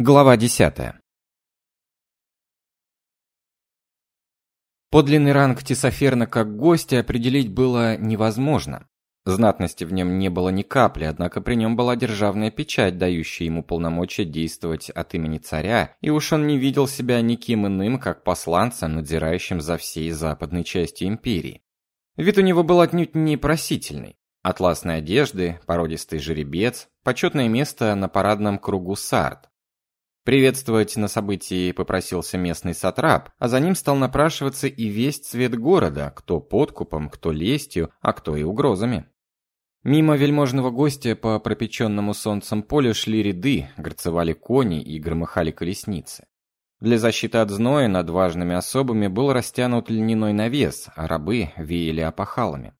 Глава 10. Подлинный ранг Тесоферна как гостя определить было невозможно. Знатности в нем не было ни капли, однако при нем была державная печать, дающая ему полномочия действовать от имени царя, и уж он не видел себя никем иным, как посланцем, надзирающим за всей западной частью империи. Вид у него был отнюдь не просительный. Атласные одежды, породистый жеребец, почетное место на парадном кругу Сарт. Приветствовать на событии попросился местный сатрап, а за ним стал напрашиваться и весь цвет города, кто подкупом, кто лестью, а кто и угрозами. Мимо вельможного гостя по пропеченному солнцем полю шли ряды, горцевали кони и громыхали колесницы. Для защиты от зноя над важными особами был растянут льняной навес, а рабы веяли опахалами.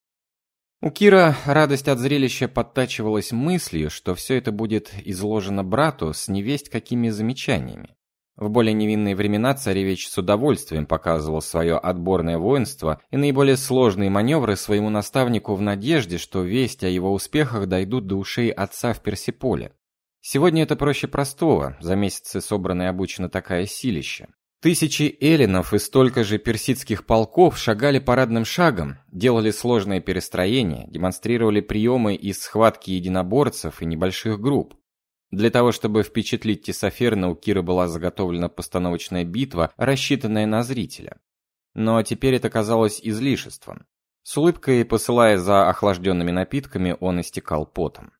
У Кира радость от зрелища подтачивалась мыслью, что все это будет изложено брату с невесть какими замечаниями. В более невинные времена царевич с удовольствием показывал свое отборное воинство и наиболее сложные маневры своему наставнику в надежде, что весть о его успехах дойдут до ушей отца в Персиполе. Сегодня это проще простого, за месяцы собрано и обучено такая силища. Тысячи эллинов и столько же персидских полков шагали парадным шагом, делали сложные перестроения, демонстрировали приемы из схватки единоборцев и небольших групп. Для того, чтобы впечатлить Тесоферна, у Кира была заготовлена постановочная битва, рассчитанная на зрителя. Но теперь это казалось излишеством. С улыбкой, посылая за охлажденными напитками, он истекал потом.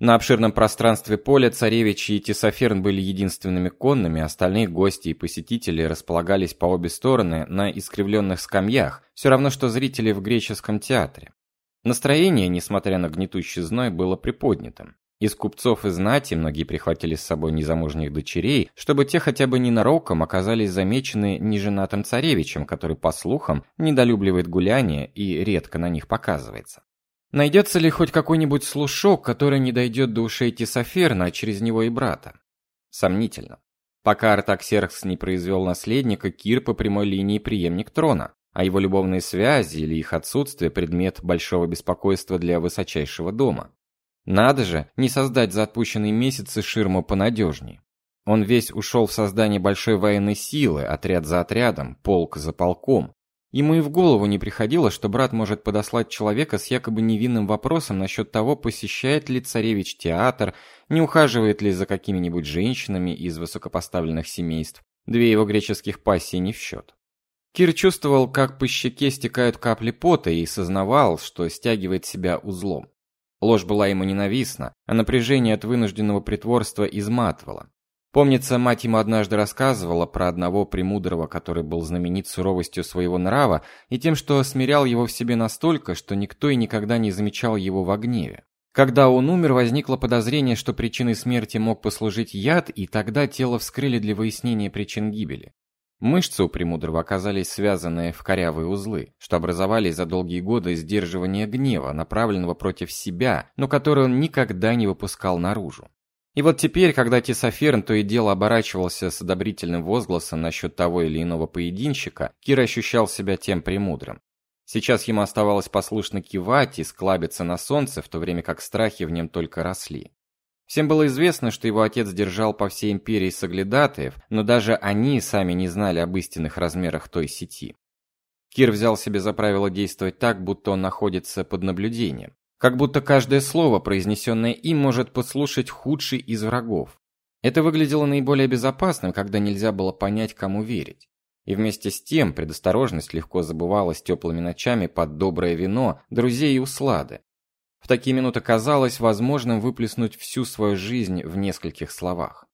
На обширном пространстве поля царевич и Тесоферн были единственными конными, остальные гости и посетители располагались по обе стороны на искривленных скамьях, все равно что зрители в греческом театре. Настроение, несмотря на гнетущий зной, было приподнятым. Из купцов и знати многие прихватили с собой незамужних дочерей, чтобы те хотя бы ненароком оказались замечены неженатым царевичем, который, по слухам, недолюбливает гуляния и редко на них показывается. Найдется ли хоть какой-нибудь слушок, который не дойдет до ушей Тесоферна, а через него и брата? Сомнительно. Пока Артаксеркс не произвел наследника, Кир по прямой линии преемник трона, а его любовные связи или их отсутствие предмет большого беспокойства для высочайшего дома. Надо же, не создать за отпущенные месяцы ширму понадежней. Он весь ушел в создание большой военной силы, отряд за отрядом, полк за полком, Ему и в голову не приходило, что брат может подослать человека с якобы невинным вопросом насчет того, посещает ли царевич театр, не ухаживает ли за какими-нибудь женщинами из высокопоставленных семейств. Две его греческих пассии не в счет. Кир чувствовал, как по щеке стекают капли пота и сознавал, что стягивает себя узлом. Ложь была ему ненавистна, а напряжение от вынужденного притворства изматывало. Помнится, мать ему однажды рассказывала про одного премудрого, который был знаменит суровостью своего нрава и тем, что смирял его в себе настолько, что никто и никогда не замечал его в гневе. Когда он умер, возникло подозрение, что причиной смерти мог послужить яд, и тогда тело вскрыли для выяснения причин гибели. Мышцы у премудрого оказались связаны в корявые узлы, что образовались за долгие годы сдерживания гнева, направленного против себя, но который он никогда не выпускал наружу. И вот теперь, когда Тесоферн то и дело оборачивался с одобрительным возгласом насчет того или иного поединщика, Кир ощущал себя тем премудрым. Сейчас ему оставалось послушно кивать и склабиться на солнце, в то время как страхи в нем только росли. Всем было известно, что его отец держал по всей империи соглядатаев, но даже они сами не знали об истинных размерах той сети. Кир взял себе за правило действовать так, будто он находится под наблюдением. Как будто каждое слово, произнесенное им, может подслушать худший из врагов. Это выглядело наиболее безопасным, когда нельзя было понять, кому верить. И вместе с тем предосторожность легко забывалась теплыми ночами под доброе вино, друзей и услады. В такие минуты казалось возможным выплеснуть всю свою жизнь в нескольких словах.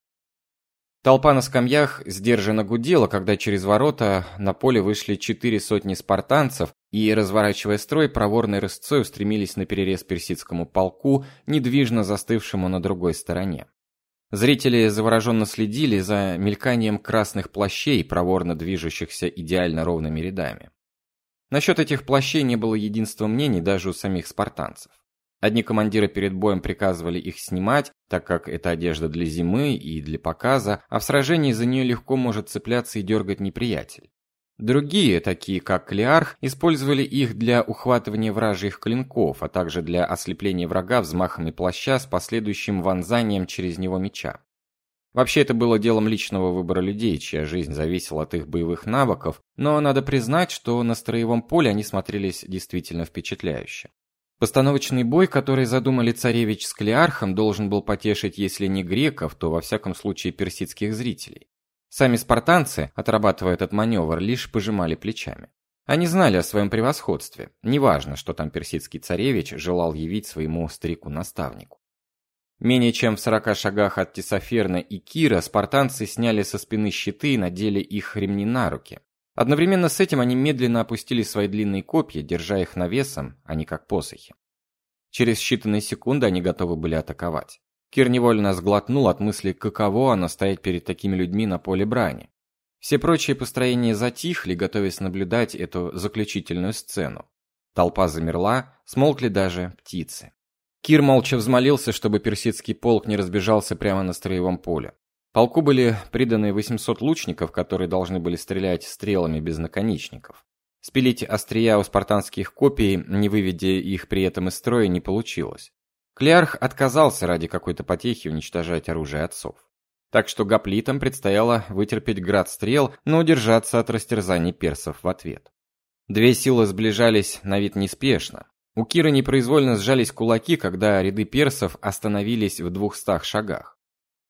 Толпа на скамьях сдержанно гудела, когда через ворота на поле вышли четыре сотни спартанцев и, разворачивая строй, проворной рысцой устремились на перерез персидскому полку, недвижно застывшему на другой стороне. Зрители завороженно следили за мельканием красных плащей, проворно движущихся идеально ровными рядами. Насчет этих плащей не было единства мнений даже у самих спартанцев. Одни командиры перед боем приказывали их снимать, так как это одежда для зимы и для показа, а в сражении за нее легко может цепляться и дергать неприятель. Другие, такие как Клеарх, использовали их для ухватывания вражьих клинков, а также для ослепления врага взмахами плаща с последующим вонзанием через него меча. Вообще это было делом личного выбора людей, чья жизнь зависела от их боевых навыков, но надо признать, что на строевом поле они смотрелись действительно впечатляюще. Постановочный бой, который задумали царевич с Клеархом, должен был потешить, если не греков, то во всяком случае персидских зрителей. Сами спартанцы, отрабатывая этот маневр, лишь пожимали плечами. Они знали о своем превосходстве. Неважно, что там персидский царевич желал явить своему старику-наставнику. Менее чем в сорока шагах от Тесоферна и Кира спартанцы сняли со спины щиты и надели их ремни на руки. Одновременно с этим они медленно опустили свои длинные копья, держа их навесом, а не как посохи. Через считанные секунды они готовы были атаковать. Кир невольно сглотнул от мысли, каково оно стоять перед такими людьми на поле брани. Все прочие построения затихли, готовясь наблюдать эту заключительную сцену. Толпа замерла, смолкли даже птицы. Кир молча взмолился, чтобы персидский полк не разбежался прямо на строевом поле. Полку были приданы 800 лучников, которые должны были стрелять стрелами без наконечников. Спилить острия у спартанских копий, не выведя их при этом из строя, не получилось. Клеарх отказался ради какой-то потехи уничтожать оружие отцов. Так что гоплитам предстояло вытерпеть град стрел, но удержаться от растерзаний персов в ответ. Две силы сближались на вид неспешно. У Кира непроизвольно сжались кулаки, когда ряды персов остановились в двухстах шагах.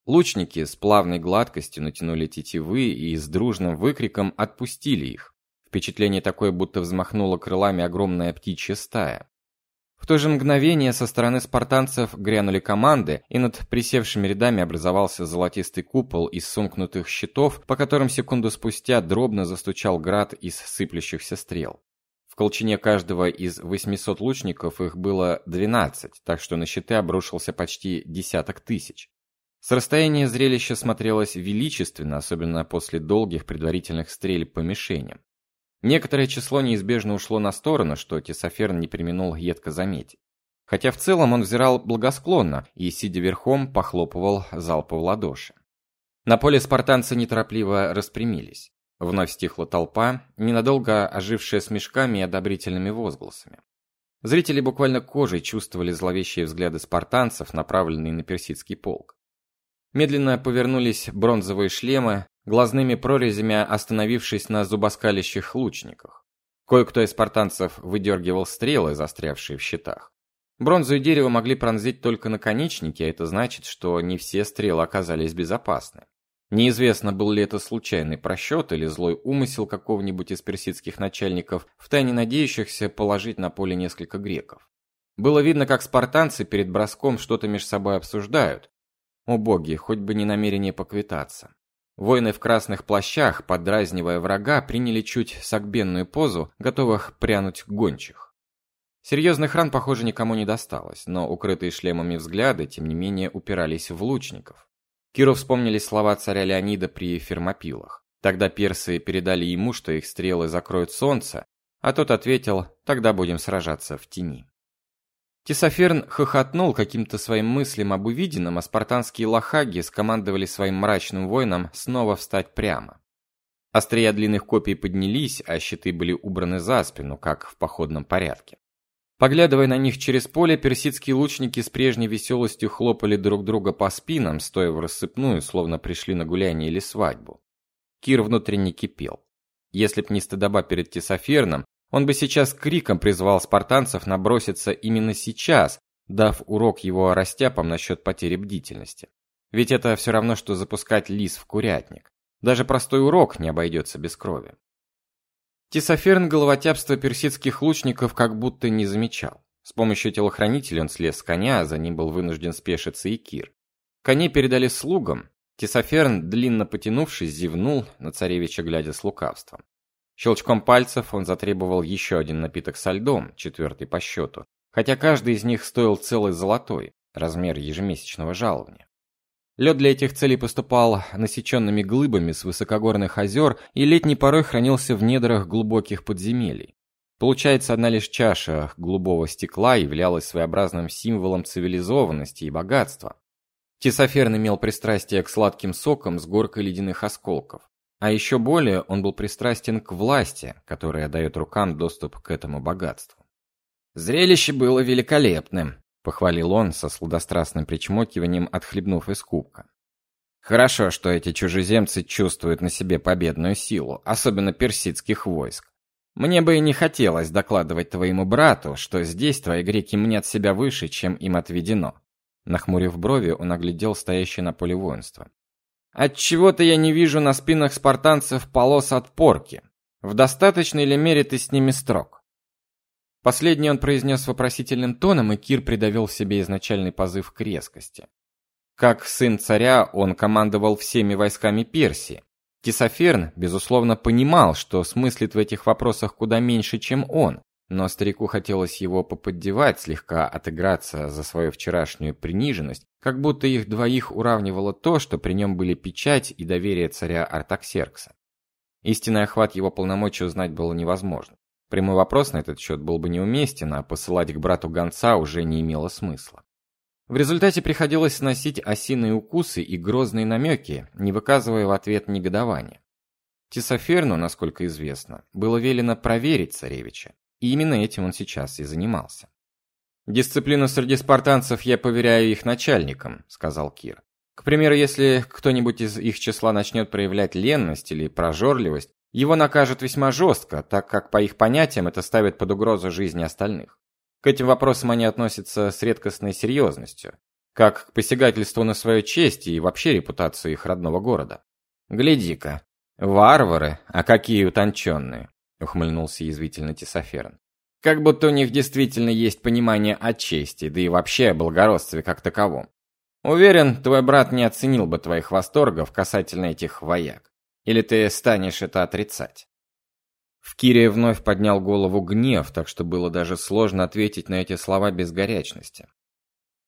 Лучники с плавной гладкостью натянули тетивы и с дружным выкриком отпустили их. Впечатление такое, будто взмахнула крылами огромная птичья стая. В то же мгновение со стороны спартанцев грянули команды, и над присевшими рядами образовался золотистый купол из сомкнутых щитов, по которым секунду спустя дробно застучал град из сыплющихся стрел. В колчине каждого из 800 лучников их было 12, так что на щиты обрушился почти десяток тысяч. С расстояния зрелище смотрелось величественно, особенно после долгих предварительных стрельб по мишеням. Некоторое число неизбежно ушло на сторону, что Тесоферн не применул едко заметить. Хотя в целом он взирал благосклонно и, сидя верхом, похлопывал залпы в ладоши. На поле спартанцы неторопливо распрямились. Вновь стихла толпа, ненадолго ожившая смешками и одобрительными возгласами. Зрители буквально кожей чувствовали зловещие взгляды спартанцев, направленные на персидский полк. Медленно повернулись бронзовые шлемы, глазными прорезями остановившись на зубоскалящих лучниках. Кое-кто из спартанцев выдергивал стрелы, застрявшие в щитах. Бронзу и дерево могли пронзить только наконечники, а это значит, что не все стрелы оказались безопасны. Неизвестно, был ли это случайный просчет или злой умысел какого-нибудь из персидских начальников, втайне надеющихся положить на поле несколько греков. Было видно, как спартанцы перед броском что-то между собой обсуждают. О боги, хоть бы не намерение поквитаться. Воины в красных плащах, подразнивая врага, приняли чуть согбенную позу, готовых прянуть гончих. Серьезных ран, похоже, никому не досталось, но укрытые шлемами взгляды, тем не менее, упирались в лучников. Киру вспомнили слова царя Леонида при Фермопилах. Тогда персы передали ему, что их стрелы закроют солнце, а тот ответил: "Тогда будем сражаться в тени". Тесоферн хохотнул каким-то своим мыслям об увиденном, а спартанские лохаги скомандовали своим мрачным воинам снова встать прямо. Острия длинных копий поднялись, а щиты были убраны за спину, как в походном порядке. Поглядывая на них через поле, персидские лучники с прежней веселостью хлопали друг друга по спинам, стоя в рассыпную, словно пришли на гуляние или свадьбу. Кир внутренне кипел. Если б не стыдоба перед Тесоферном, он бы сейчас криком призвал спартанцев наброситься именно сейчас, дав урок его растяпам насчет потери бдительности. Ведь это все равно, что запускать лис в курятник. Даже простой урок не обойдется без крови. Тесоферн головотяпства персидских лучников как будто не замечал. С помощью телохранителя он слез с коня, а за ним был вынужден спешиться и Кир. Коней передали слугам. Тесоферн, длинно потянувшись, зевнул на царевича, глядя с лукавством. Щелчком пальцев он затребовал еще один напиток со льдом, четвертый по счету, хотя каждый из них стоил целый золотой, размер ежемесячного жалования. Лед для этих целей поступал насеченными глыбами с высокогорных озер и летней порой хранился в недрах глубоких подземелий. Получается, одна лишь чаша голубого стекла являлась своеобразным символом цивилизованности и богатства. Тесоферн имел пристрастие к сладким сокам с горкой ледяных осколков. А еще более он был пристрастен к власти, которая дает рукам доступ к этому богатству. Зрелище было великолепным, похвалил он со сладострастным причмокиванием, отхлебнув из кубка. Хорошо, что эти чужеземцы чувствуют на себе победную силу, особенно персидских войск. Мне бы и не хотелось докладывать твоему брату, что здесь твои греки мнят себя выше, чем им отведено. Нахмурив брови, он оглядел стоящее на поле воинство. Отчего-то я не вижу на спинах спартанцев полос от порки. В достаточной ли мере ты с ними строг? Последний он произнес вопросительным тоном, и Кир придавил себе изначальный позыв к резкости. Как сын царя, он командовал всеми войсками Персии. Тисоферн, безусловно, понимал, что смыслит в этих вопросах куда меньше, чем он, но старику хотелось его поподдевать, слегка отыграться за свою вчерашнюю приниженность, как будто их двоих уравнивало то, что при нем были печать и доверие царя Артаксеркса. Истинный охват его полномочий узнать было невозможно. Прямой вопрос на этот счет был бы неуместен, а посылать к брату гонца уже не имело смысла. В результате приходилось сносить осиные укусы и грозные намеки, не выказывая в ответ негодования. Тесоферну, насколько известно, было велено проверить царевича, и именно этим он сейчас и занимался. «Дисциплину среди спартанцев я поверяю их начальникам», — сказал Кир. «К примеру, если кто-нибудь из их числа начнет проявлять ленность или прожорливость, его накажут весьма жестко, так как по их понятиям это ставит под угрозу жизни остальных. К этим вопросам они относятся с редкостной серьезностью, как к посягательству на свою честь и вообще репутацию их родного города. «Гляди-ка, варвары, а какие утонченные!» — ухмыльнулся язвительно Тесоферн. «Как будто у них действительно есть понимание о чести, да и вообще о благородстве как таковом. Уверен, твой брат не оценил бы твоих восторгов касательно этих вояк. Или ты станешь это отрицать?» В Кире вновь поднял голову гнев, так что было даже сложно ответить на эти слова без горячности.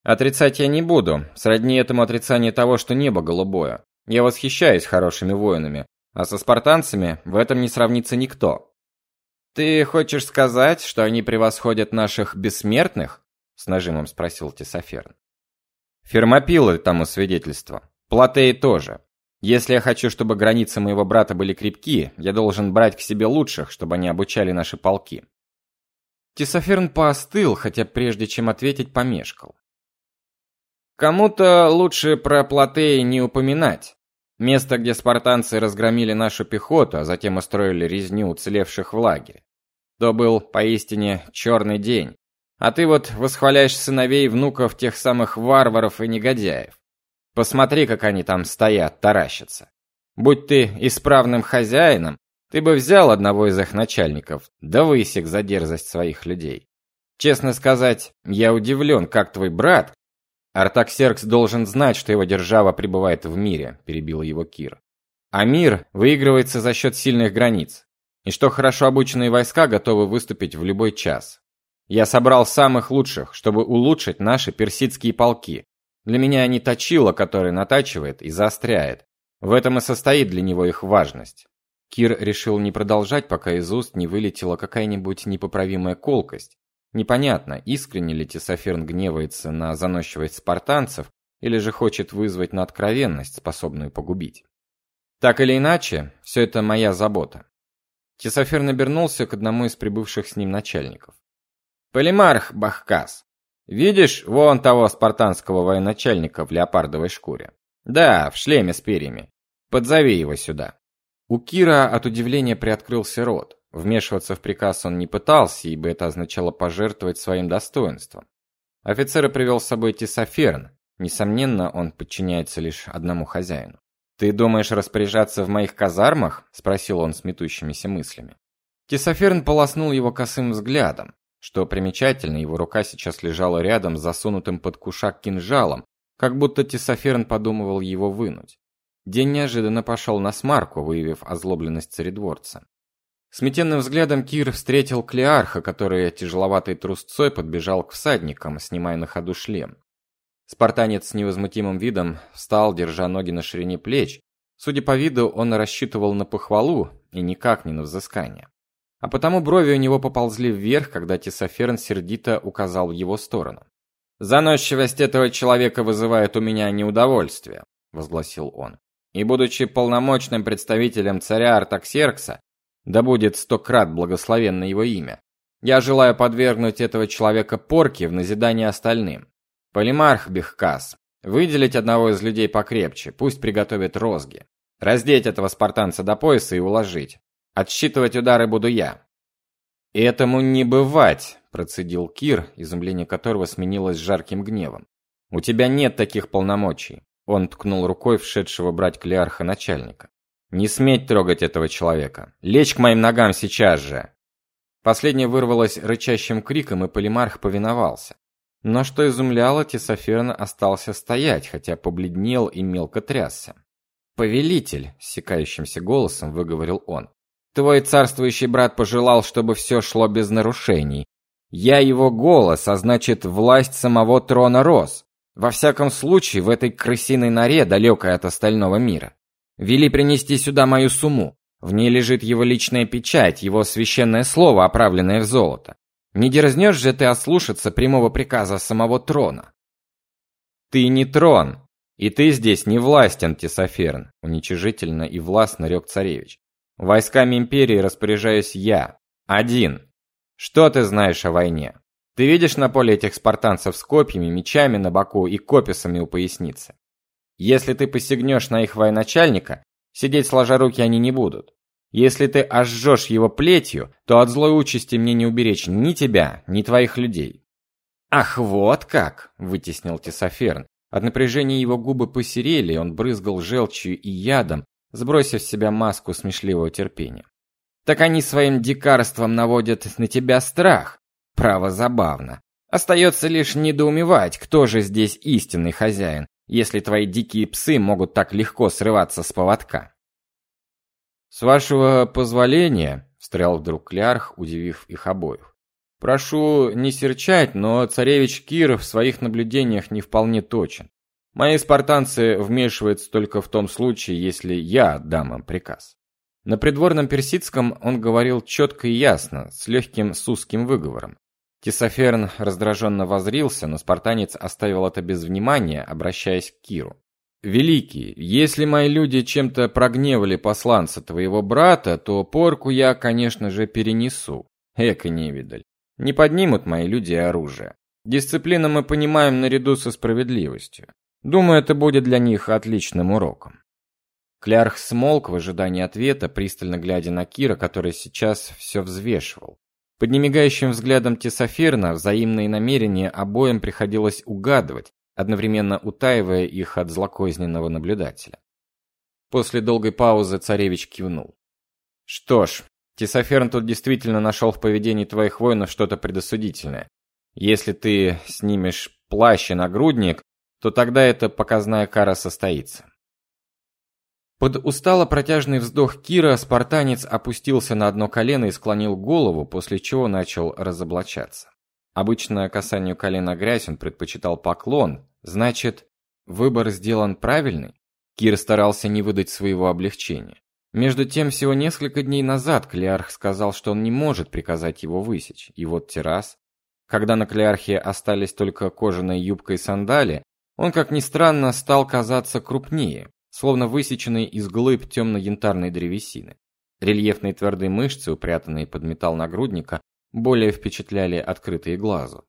Отрицать я не буду, сродни этому отрицание того, что небо голубое. Я восхищаюсь хорошими воинами, а со спартанцами в этом не сравнится никто. Ты хочешь сказать, что они превосходят наших бессмертных? с нажимом спросил Тесоферн. Фермопилы тому свидетельство. Платеи тоже. Если я хочу, чтобы границы моего брата были крепки, я должен брать к себе лучших, чтобы они обучали наши полки. Тесоферн поостыл, хотя прежде чем ответить, помешкал. Кому-то лучше про Платеи не упоминать. Место, где спартанцы разгромили нашу пехоту, а затем устроили резню уцелевших в лагере. То был поистине черный день. А ты вот восхваляешь сыновей и внуков тех самых варваров и негодяев. Посмотри, как они там стоят, таращатся. Будь ты исправным хозяином, ты бы взял одного из их начальников, да высек за дерзость своих людей. Честно сказать, я удивлен, как твой брат... Артаксеркс должен знать, что его держава пребывает в мире, перебил его Кир. А мир выигрывается за счет сильных границ. И что хорошо обученные войска готовы выступить в любой час. Я собрал самых лучших, чтобы улучшить наши персидские полки, для меня они точило, который натачивает и заостряет. В этом и состоит для него их важность. Кир решил не продолжать, пока из уст не вылетела какая-нибудь непоправимая колкость. Непонятно, искренне ли Тесоферн гневается на заносчивость спартанцев или же хочет вызвать на откровенность, способную погубить. Так или иначе, все это моя забота. Тесоферн обернулся к одному из прибывших с ним начальников. Полимарх Бахкас, Видишь вон того спартанского военачальника в леопардовой шкуре? Да, в шлеме с перьями. Подзови его сюда. У Кира от удивления приоткрылся рот. Вмешиваться в приказ он не пытался, ибо это означало пожертвовать своим достоинством. Офицера привел с собой Тесоферн. Несомненно, он подчиняется лишь одному хозяину. «Ты думаешь распоряжаться в моих казармах?» – спросил он с метущимися мыслями. Тесоферн полоснул его косым взглядом. Что примечательно, его рука сейчас лежала рядом с засунутым под кушак кинжалом, как будто Тесоферн подумывал его вынуть. День неожиданно пошел на смарку, выявив озлобленность царедворца. Сметенным взглядом Кир встретил Клеарха, который тяжеловатой трусцой подбежал к всадникам, снимая на ходу шлем. Спартанец с невозмутимым видом встал, держа ноги на ширине плеч. Судя по виду, он рассчитывал на похвалу и никак не на взыскание. А потому брови у него поползли вверх, когда Тесоферн сердито указал в его сторону. «Заносчивость этого человека вызывает у меня неудовольствие», — возгласил он. «И будучи полномочным представителем царя Артаксеркса, да будет сто благословенно его имя, я желаю подвергнуть этого человека порке в назидание остальным. Полимарх Бехкас, Выделить одного из людей покрепче, пусть приготовит розги. Раздеть этого спартанца до пояса и уложить. Отсчитывать удары буду я. Этому не бывать, процедил Кир, изумление которого сменилось жарким гневом. У тебя нет таких полномочий. Он ткнул рукой вшедшего брать клеарха начальника. Не сметь трогать этого человека. Лечь к моим ногам сейчас же. Последнее вырвалось рычащим криком, и Полимарх повиновался. Но что изумляло, Тесоферн остался стоять, хотя побледнел и мелко трясся. «Повелитель», — секающимся голосом выговорил он, — «твой царствующий брат пожелал, чтобы все шло без нарушений. Я его голос, а значит, власть самого трона рос. Во всяком случае, в этой крысиной норе, далекой от остального мира. Вели принести сюда мою сумму. В ней лежит его личная печать, его священное слово, оправленное в золото. Не дерзнешь же ты ослушаться прямого приказа самого трона? Ты не трон, и ты здесь не властен, Тесоферн, уничижительно и властно рёк царевич. Войсками империи распоряжаюсь я, один. Что ты знаешь о войне? Ты видишь на поле этих спартанцев с копьями, мечами на боку и кописами у поясницы? Если ты посягнешь на их военачальника, сидеть сложа руки они не будут. Если ты ожжешь его плетью, то от злой участи мне не уберечь ни тебя, ни твоих людей. Ах, вот как, вытеснил Тесоферн. От напряжения его губы посерели, он брызгал желчью и ядом, сбросив с себя маску смешливого терпения. Так они своим дикарством наводят на тебя страх. Право забавно. Остается лишь недоумевать, кто же здесь истинный хозяин, если твои дикие псы могут так легко срываться с поводка. С вашего позволения, встрял вдруг Клярх, удивив их обоих. Прошу не серчать, но царевич Кир в своих наблюдениях не вполне точен. Мои спартанцы вмешиваются только в том случае, если я дам им приказ. На придворном персидском он говорил четко и ясно, с легким сузским выговором. Тесоферн раздраженно возрился, но спартанец оставил это без внимания, обращаясь к Киру. Великий, если мои люди чем-то прогневали посланца твоего брата, то порку я, конечно же, перенесу. Эка невидаль. Не поднимут мои люди оружие. Дисциплину мы понимаем наряду со справедливостью. Думаю, это будет для них отличным уроком. Клярх смолк в ожидании ответа, пристально глядя на Кира, который сейчас все взвешивал. Под немигающим взглядом Тесоферна взаимные намерения обоим приходилось угадывать, одновременно утаивая их от злокозненного наблюдателя. После долгой паузы царевич кивнул. Что ж, Тесоферн тут действительно нашел в поведении твоих воинов что-то предосудительное. Если ты снимешь плащ и нагрудник, то тогда эта показная кара состоится. Под устало протяжный вздох Кира спартанец опустился на одно колено и склонил голову, после чего начал разоблачаться. Обычно касанию колена грязь он предпочитал поклон, значит, выбор сделан правильный. Кир старался не выдать своего облегчения. Между тем, всего несколько дней назад Клеарх сказал, что он не может приказать его высечь. И вот террас, когда на Клеархе остались только кожаная юбка и сандали, он, как ни странно, стал казаться крупнее, словно высеченный из глыб темно-янтарной древесины. Рельефные твердые мышцы, упрятанные под металл нагрудника, более впечатляли открытые глазу.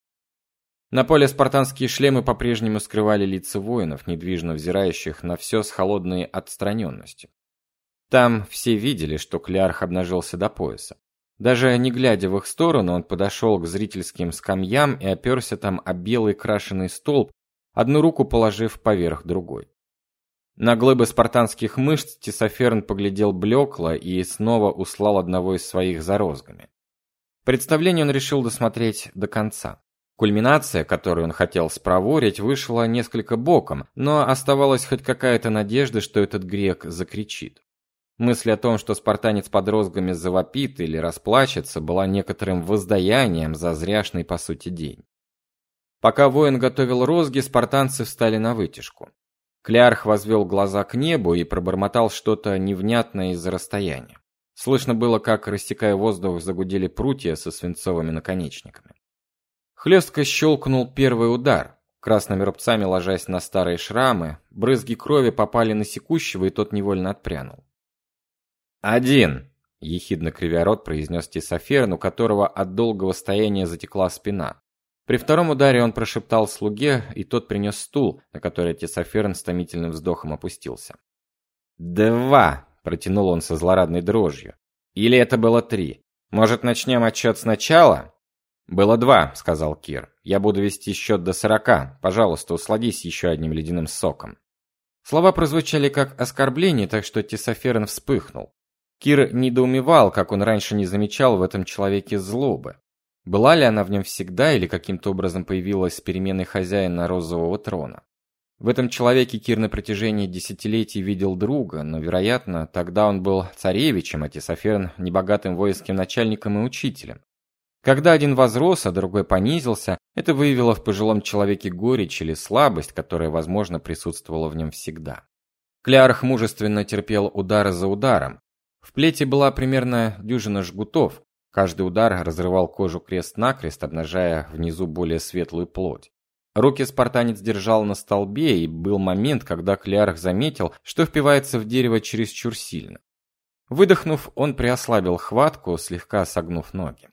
На поле спартанские шлемы по-прежнему скрывали лица воинов, недвижно взирающих на все с холодной отстраненностью. Там все видели, что Клеарх обнажился до пояса. Даже не глядя в их сторону, он подошел к зрительским скамьям и оперся там о белый крашеный столб, одну руку положив поверх другой. На глыбы спартанских мышц Тесоферн поглядел блекло и снова услал одного из своих за розгами. Представление он решил досмотреть до конца. Кульминация, которую он хотел спроворить, вышла несколько боком, но оставалась хоть какая-то надежда, что этот грек закричит. Мысль о том, что спартанец под розгами завопит или расплачется, была некоторым воздаянием за зряшный по сути день. Пока воин готовил розги, спартанцы встали на вытяжку. Клярх возвел глаза к небу и пробормотал что-то невнятное из-за расстояния. Слышно было, как, растекая воздух, загудели прутья со свинцовыми наконечниками. Хлестко щелкнул первый удар. Красными рубцами ложась на старые шрамы, брызги крови попали на секущего, и тот невольно отпрянул. «Один!» — ехидно кривя рот произнес Тесоферн, у которого от долгого стояния затекла спина. При втором ударе он прошептал слуге, и тот принес стул, на который Тесоферн с томительным вздохом опустился. «Два!» – протянул он со злорадной дрожью. «Или это было три? Может, начнем отчет сначала?» «Было два», — сказал Кир. «Я буду вести счет до сорока. Пожалуйста, усладись еще одним ледяным соком». Слова прозвучали как оскорбление, так что Тесоферн вспыхнул. Кир недоумевал, как он раньше не замечал в этом человеке злобы. Была ли она в нем всегда или каким-то образом появилась с переменой хозяина розового трона? В этом человеке Кир на протяжении десятилетий видел друга, но, вероятно, тогда он был царевичем, а Тесоферн – небогатым воинским начальником и учителем. Когда один возрос, а другой понизился, это выявило в пожилом человеке горечь или слабость, которая, возможно, присутствовала в нем всегда. Клярх мужественно терпел удары за ударом. В плете была примерно дюжина жгутов. Каждый удар разрывал кожу крест-накрест, обнажая внизу более светлую плоть. Руки спартанец держал на столбе, и был момент, когда Клярх заметил, что впивается в дерево чересчур сильно. Выдохнув, он приослабил хватку, слегка согнув ноги.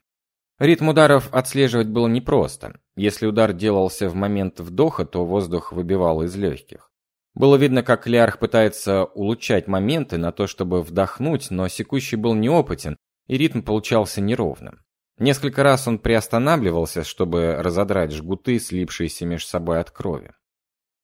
Ритм ударов отслеживать было непросто. Если удар делался в момент вдоха, то воздух выбивал из легких. Было видно, как Лиарх пытается улучшать моменты на то, чтобы вдохнуть, но секущий был неопытен, и ритм получался неровным. Несколько раз он приостанавливался, чтобы разодрать жгуты, слипшиеся между собой от крови.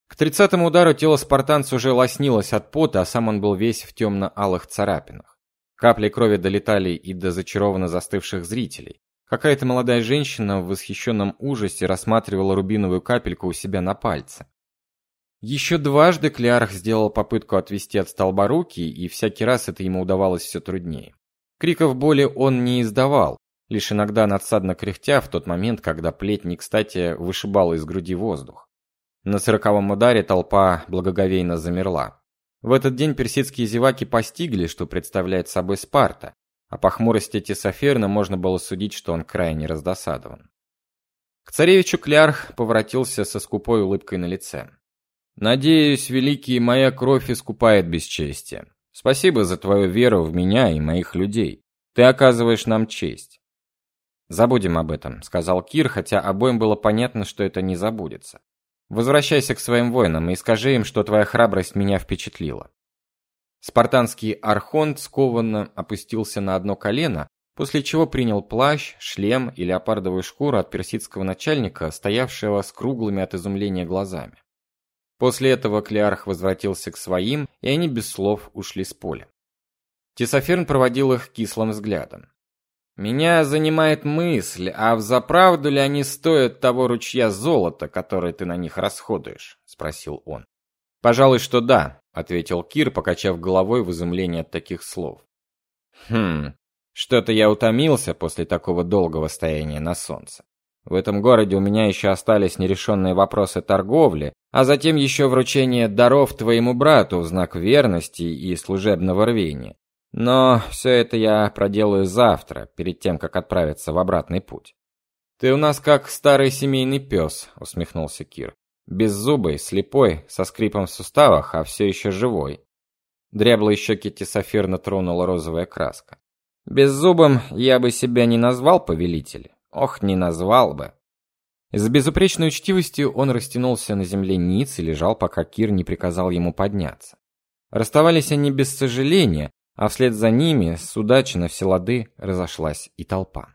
К тридцатому удару тело спартанца уже лоснилось от пота, а сам он был весь в темно-алых царапинах. Капли крови долетали и до зачарованно застывших зрителей. Какая-то молодая женщина в восхищенном ужасе рассматривала рубиновую капельку у себя на пальце. Еще дважды Клеарх сделал попытку отвести от столба руки, и всякий раз это ему удавалось все труднее. Криков боли он не издавал, лишь иногда надсадно кряхтя в тот момент, когда плеть не кстати вышибала из груди воздух. На сороковом ударе толпа благоговейно замерла. В этот день персидские зеваки постигли, что представляет собой Спарта, а по хмурости Тесоферна можно было судить, что он крайне раздосадован. К царевичу Клярх поворотился со скупой улыбкой на лице. «Надеюсь, великий, моя кровь искупает бесчестие. Спасибо за твою веру в меня и моих людей. Ты оказываешь нам честь». «Забудем об этом», — сказал Кир, хотя обоим было понятно, что это не забудется. «Возвращайся к своим воинам и скажи им, что твоя храбрость меня впечатлила. Спартанский архонт скованно опустился на одно колено, после чего принял плащ, шлем и леопардовую шкуру от персидского начальника, стоявшего с круглыми от изумления глазами. После этого Клеарх возвратился к своим, и они без слов ушли с поля. Тесоферн проводил их кислым взглядом. «Меня занимает мысль, а взаправду ли они стоят того ручья золота, который ты на них расходуешь?» – спросил он. «Пожалуй, что да», — ответил Кир, покачав головой в изумлении от таких слов. «Хм, что-то я утомился после такого долгого стояния на солнце. В этом городе у меня еще остались нерешенные вопросы торговли, а затем еще вручение даров твоему брату в знак верности и служебного рвения. Но все это я проделаю завтра, перед тем, как отправиться в обратный путь». «Ты у нас как старый семейный пес», — усмехнулся Кир. Беззубый, слепой, со скрипом в суставах, а все еще живой. Дряблые щеки Тесофирна тронула розовая краска. Беззубым я бы себя не назвал, повелитель. Ох, не назвал бы. С безупречной учтивостью он растянулся на земле ниц и лежал, пока Кир не приказал ему подняться. Расставались они без сожаления, а вслед за ними, с удачи на все лады, разошлась и толпа.